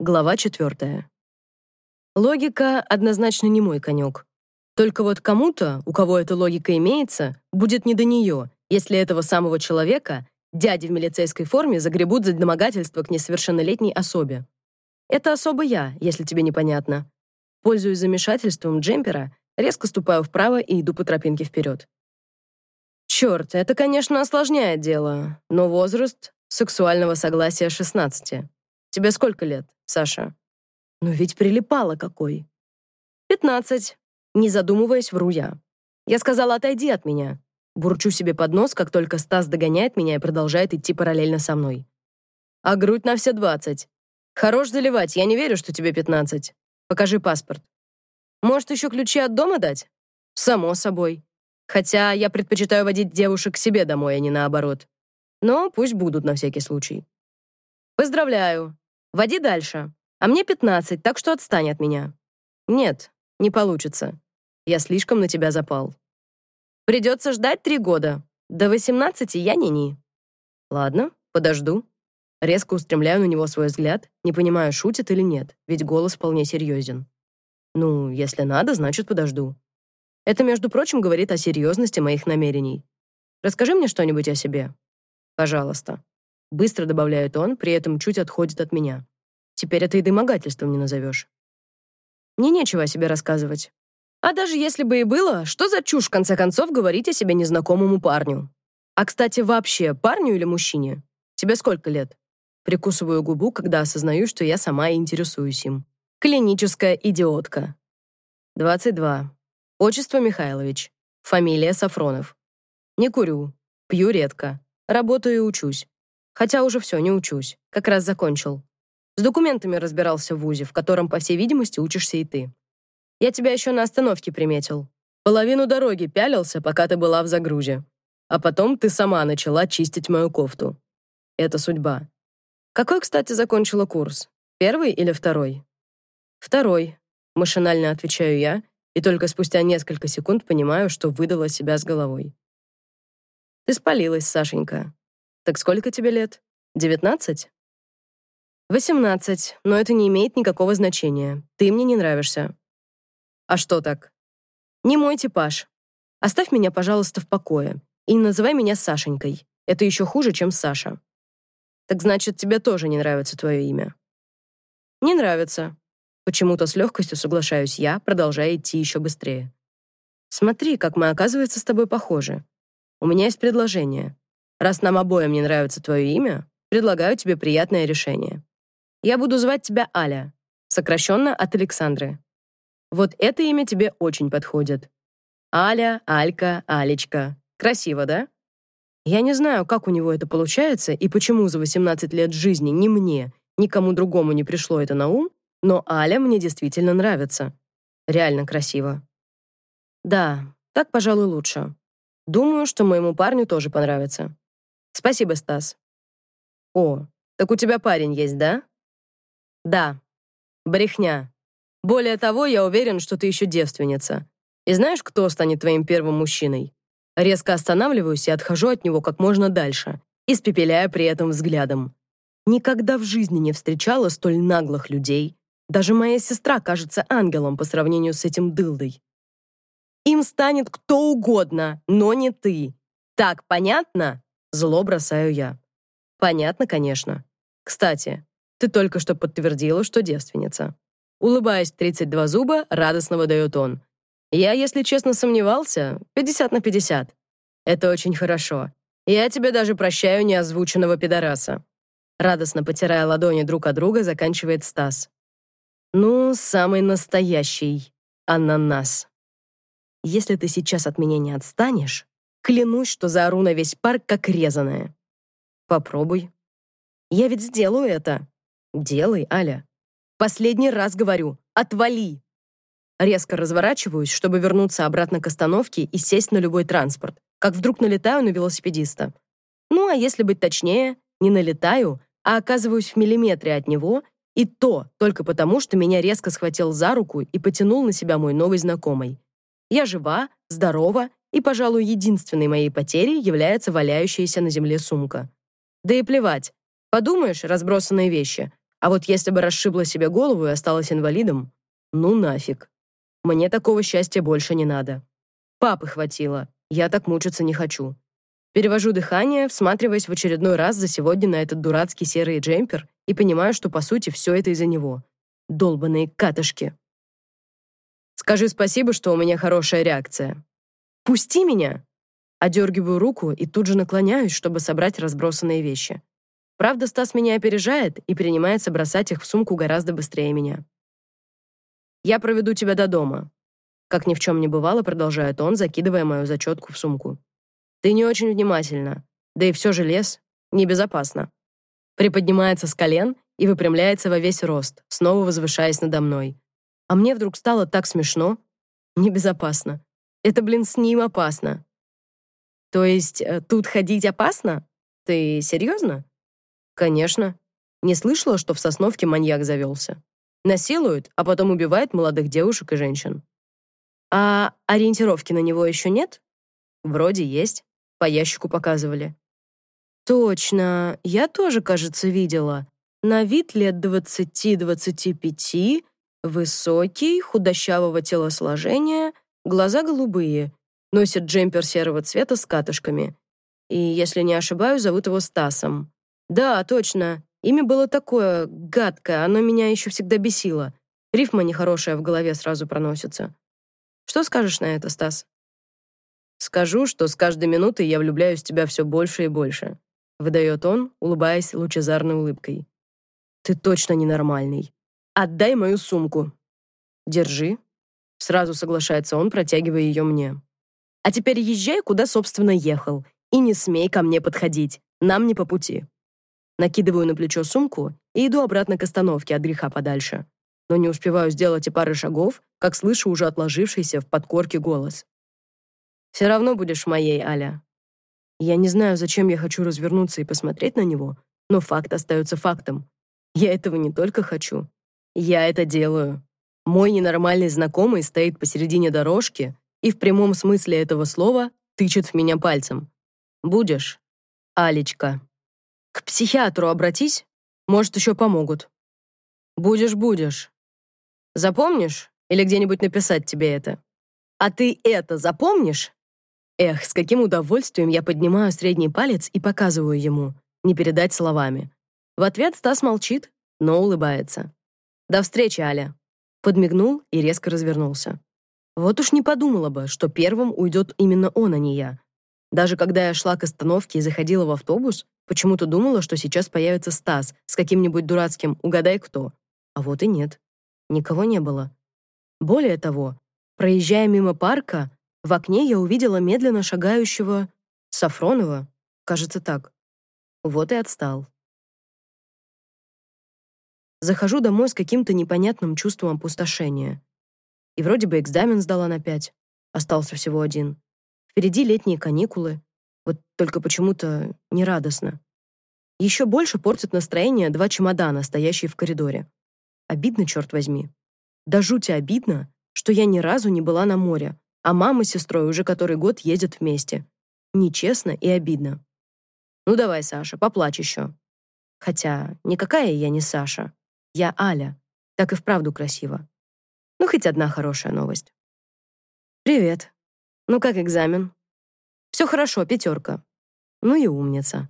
Глава четвертая. Логика однозначно не мой конек. Только вот кому-то, у кого эта логика имеется, будет не до нее, если этого самого человека дяди в милицейской форме загребут за домогательство к несовершеннолетней особе. Это особо я, если тебе непонятно. Пользуясь замешательством джемпера, резко ступаю вправо и иду по тропинке вперед. Черт, это, конечно, осложняет дело, но возраст сексуального согласия 16. Тебе сколько лет, Саша? Ну ведь прилипало какой. Пятнадцать. Не задумываясь, вру я. Я сказала, отойди от меня. Бурчу себе под нос, как только Стас догоняет меня и продолжает идти параллельно со мной. А грудь на все двадцать. Хорош заливать, я не верю, что тебе пятнадцать. Покажи паспорт. Может, еще ключи от дома дать? Само собой. Хотя я предпочитаю водить девушек к себе домой, а не наоборот. Но пусть будут на всякий случай. Поздравляю. Води дальше. А мне 15, так что отстань от меня. Нет, не получится. Я слишком на тебя запал. Придется ждать три года. До 18 я не-ни. Ладно, подожду. Резко устремляю на него свой взгляд, не понимаю, шутит или нет, ведь голос вполне серьезен. Ну, если надо, значит, подожду. Это, между прочим, говорит о серьезности моих намерений. Расскажи мне что-нибудь о себе. Пожалуйста. Быстро добавляет он, при этом чуть отходит от меня. Теперь это и домогательством не назовешь. Мне нечего о себе рассказывать. А даже если бы и было, что за чушь, в конце концов, говорить о себе незнакомому парню? А, кстати, вообще, парню или мужчине? Тебе сколько лет? Прикусываю губу, когда осознаю, что я сама и интересуюсь им. Клиническая идиотка. 22. Отчество Михайлович. Фамилия Сафронов. Не курю. Пью редко. Работаю и учусь. Хотя уже все, не учусь. Как раз закончил. С документами разбирался в ВУЗе, в котором, по всей видимости, учишься и ты. Я тебя еще на остановке приметил. Половину дороги пялился, пока ты была в загрузе. А потом ты сама начала чистить мою кофту. Это судьба. Какой, кстати, закончила курс? Первый или второй? Второй. Машинально отвечаю я, и только спустя несколько секунд понимаю, что выдала себя с головой. Ты спалилась, Сашенька. Так сколько тебе лет? Девятнадцать? Восемнадцать, но это не имеет никакого значения. Ты мне не нравишься. А что так? Не мой типаж. Оставь меня, пожалуйста, в покое. И не называй меня Сашенькой. Это еще хуже, чем Саша. Так значит, тебе тоже не нравится твое имя? Не нравится. Почему-то с легкостью соглашаюсь я, продолжая идти еще быстрее. Смотри, как мы, оказывается, с тобой похожи. У меня есть предложение. Раз нам обоим не нравится твое имя, предлагаю тебе приятное решение. Я буду звать тебя Аля, сокращенно от Александры. Вот это имя тебе очень подходит. Аля, Алька, Алечка. Красиво, да? Я не знаю, как у него это получается и почему за 18 лет жизни ни мне, никому другому не пришло это на ум, но Аля мне действительно нравится. Реально красиво. Да, так, пожалуй, лучше. Думаю, что моему парню тоже понравится. Спасибо, Стас. О, так у тебя парень есть, да? Да. Брехня. Более того, я уверен, что ты еще девственница. И знаешь, кто станет твоим первым мужчиной? Резко останавливаюсь и отхожу от него как можно дальше, испепеляя при этом взглядом. Никогда в жизни не встречала столь наглых людей, даже моя сестра кажется ангелом по сравнению с этим дылдой. Им станет кто угодно, но не ты. Так понятно? Зло бросаю я. Понятно, конечно. Кстати, ты только что подтвердила, что девственница. Улыбаясь 32 зуба, радостно выдает он. Я, если честно, сомневался. 50 на 50. Это очень хорошо. Я тебе даже прощаю неозвученного пидораса. Радостно потирая ладони друг от друга, заканчивает Стас. Ну, самый настоящий ананас. Если ты сейчас от меня не отстанешь, клянусь, что заору на весь парк как резаная. Попробуй. Я ведь сделаю это. Делай, Аля. Последний раз говорю, отвали. Резко разворачиваюсь, чтобы вернуться обратно к остановке и сесть на любой транспорт, как вдруг налетаю на велосипедиста. Ну, а если быть точнее, не налетаю, а оказываюсь в миллиметре от него и то только потому, что меня резко схватил за руку и потянул на себя мой новый знакомый. Я жива, здорова, и, пожалуй, единственной моей потерей является валяющаяся на земле сумка. Да и плевать. Подумаешь, разбросанные вещи. А вот если бы расшибла себе голову и осталась инвалидом, ну нафиг. Мне такого счастья больше не надо. Папы хватило. Я так мучиться не хочу. Перевожу дыхание, всматриваясь в очередной раз за сегодня на этот дурацкий серый джемпер и понимаю, что по сути все это из-за него. Долбаные катышки. Скажи спасибо, что у меня хорошая реакция. Пусти меня. Одергиваю руку и тут же наклоняюсь, чтобы собрать разбросанные вещи. Правда, Стас меня опережает и принимается бросать их в сумку гораздо быстрее меня. «Я проведу тебя до дома», — как ни в чем не бывало, продолжает он, закидывая мою зачетку в сумку. «Ты не очень внимательна, да и все же лес небезопасно». Приподнимается с колен и выпрямляется во весь рост, снова возвышаясь надо мной. А мне вдруг стало так смешно. Небезопасно. Это, блин, с ним опасно. То есть э, тут ходить опасно? Ты серьезно? Конечно. Не слышала, что в Сосновке маньяк завелся. Насилует, а потом убивает молодых девушек и женщин. А ориентировки на него еще нет? Вроде есть. По ящику показывали. Точно. Я тоже, кажется, видела. На вид лет 20-25, высокий, худощавого телосложения, глаза голубые, носит джемпер серого цвета с катышками. И, если не ошибаюсь, зовут его Стасом. Да, точно. Имя было такое гадкое, оно меня еще всегда бесило. Рифма нехорошая в голове сразу проносится. Что скажешь на это, Стас? Скажу, что с каждой минутой я влюбляюсь в тебя все больше и больше, выдает он, улыбаясь лучезарной улыбкой. Ты точно ненормальный. Отдай мою сумку. Держи. Сразу соглашается он, протягивая ее мне. А теперь езжай, куда собственно ехал, и не смей ко мне подходить. Нам не по пути. Накидываю на плечо сумку и иду обратно к остановке от греха подальше. Но не успеваю сделать и пары шагов, как слышу уже отложившийся в подкорке голос. «Все равно будешь моей, Аля». Я не знаю, зачем я хочу развернуться и посмотреть на него, но факт остается фактом. Я этого не только хочу. Я это делаю. Мой ненормальный знакомый стоит посередине дорожки и в прямом смысле этого слова тычет в меня пальцем. «Будешь, Алечка». К психиатру обратись, может, еще помогут. Будешь, будешь. Запомнишь? Или где-нибудь написать тебе это? А ты это запомнишь? Эх, с каким удовольствием я поднимаю средний палец и показываю ему. Не передать словами. В ответ Стас молчит, но улыбается. До встречи, Аля. Подмигнул и резко развернулся. Вот уж не подумала бы, что первым уйдет именно он, а не я. Даже когда я шла к остановке и заходила в автобус, почему-то думала, что сейчас появится Стас с каким-нибудь дурацким «угадай кто». А вот и нет. Никого не было. Более того, проезжая мимо парка, в окне я увидела медленно шагающего Сафронова, кажется так. Вот и отстал. Захожу домой с каким-то непонятным чувством опустошения. И вроде бы экзамен сдала на пять. Остался всего один. Впереди летние каникулы. Вот только почему-то не радостно. Еще больше портит настроение два чемодана, стоящие в коридоре. Обидно, черт возьми. Да жути обидно, что я ни разу не была на море, а мама с сестрой уже который год ездят вместе. Нечестно и обидно. Ну давай, Саша, поплачь еще. Хотя никакая я не Саша. Я Аля. Так и вправду красиво. Ну, хоть одна хорошая новость. «Привет», ну как экзамен? Все хорошо, пятерка. Ну и умница.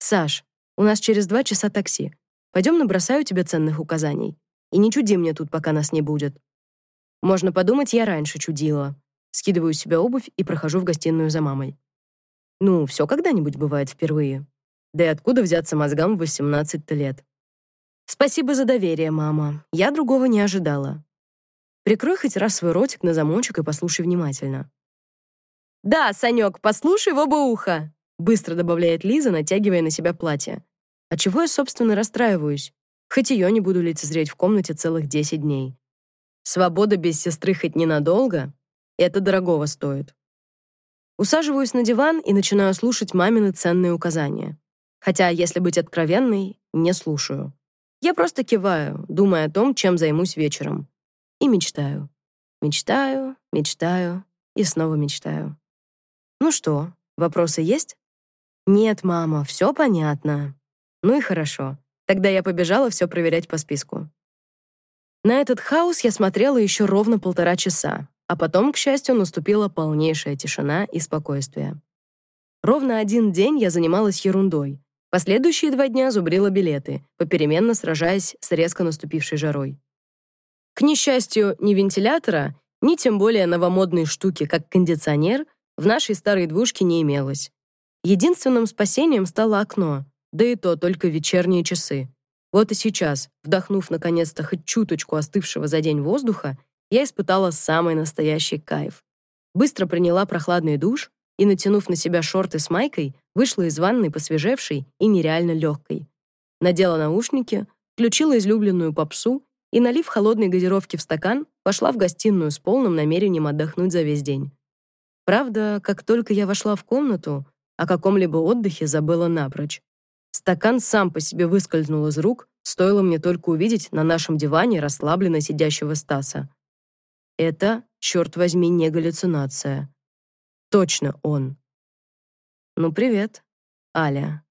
Саш, у нас через два часа такси. Пойдем набросаю тебе ценных указаний. И не чуди мне тут, пока нас не будет. Можно подумать, я раньше чудила. Скидываю с себя обувь и прохожу в гостиную за мамой. Ну, все когда-нибудь бывает впервые. Да и откуда взяться мозгам в 18 лет? Спасибо за доверие, мама. Я другого не ожидала. Прикрой хоть раз свой ротик на замочек и послушай внимательно. «Да, Санек, послушай в оба уха», быстро добавляет Лиза, натягивая на себя платье. А чего я, собственно, расстраиваюсь? Хоть ее не буду лицезреть в комнате целых 10 дней. Свобода без сестры хоть ненадолго, это дорогого стоит. Усаживаюсь на диван и начинаю слушать мамины ценные указания. Хотя, если быть откровенной, не слушаю. Я просто киваю, думая о том, чем займусь вечером. И мечтаю. Мечтаю, мечтаю и снова мечтаю. Ну что, вопросы есть? Нет, мама, все понятно. Ну и хорошо. Тогда я побежала все проверять по списку. На этот хаос я смотрела еще ровно полтора часа, а потом, к счастью, наступила полнейшая тишина и спокойствие. Ровно один день я занималась ерундой. Последующие два дня зубрила билеты, попеременно сражаясь с резко наступившей жарой. К несчастью, ни вентилятора, ни тем более новомодной штуки, как кондиционер, в нашей старой двушке не имелось. Единственным спасением стало окно, да и то только вечерние часы. Вот и сейчас, вдохнув наконец-то хоть чуточку остывшего за день воздуха, я испытала самый настоящий кайф. Быстро приняла прохладный душ и, натянув на себя шорты с майкой, вышла из ванной посвежевшей и нереально легкой. Надела наушники, включила излюбленную попсу и, налив холодной газировки в стакан, пошла в гостиную с полным намерением отдохнуть за весь день. Правда, как только я вошла в комнату, о каком-либо отдыхе забыла напрочь. Стакан сам по себе выскользнул из рук, стоило мне только увидеть на нашем диване расслабленно сидящего Стаса. Это, черт возьми, не галлюцинация. Точно он. Ну, привет, Аля.